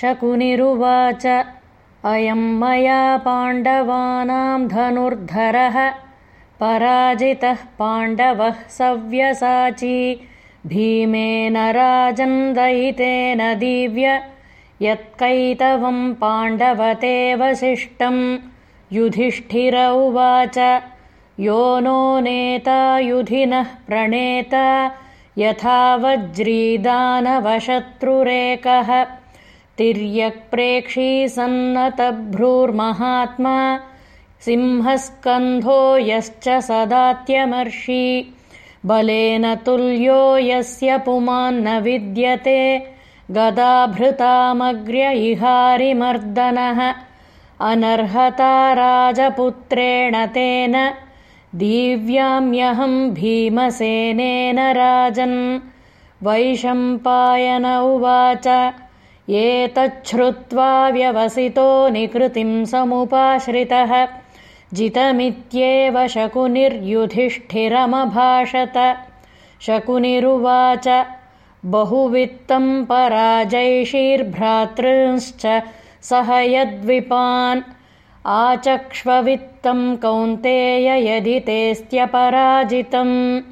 शकुनिरुवाच। अयं मया पाण्डवानां धनुर्धरः पराजितः पाण्डवः सव्यसाची। भीमेन राजन्दयितेन दीव्य यत्कैतवं पाण्डवतेऽवशिष्टं युधिष्ठिर उवाच यो नो नेतायुधिनः प्रणेता यथा वज्रीदानवशत्रुरेकः तिर्यक्प्रेक्षी सन्नतभ्रूर्महात्मा सिंहस्कन्धो यश्च सदात्यमर्षि। बलेन तुल्यो यस्य पुमान्न विद्यते गदाभृतामग्र्य इहारिमर्दनः। अनर्हता राजपुत्रेण तेन दीव्याम्यहं भीमसेनेन राजन्। वैशम्पायन उवाच एतच्छ्रुत्वा व्यवसितो निकृतिं समुपाश्रितः। जितमित्येव शकुनिर्युधिष्ठिरमभाषत। शकुनिरुवाच बहुवित्तं पराजैषीर्भ्रातृंश्च सह यद्विपान् आचक्ष्ववित्तं कौन्तेय यदि तेऽस्त्यपराजितम्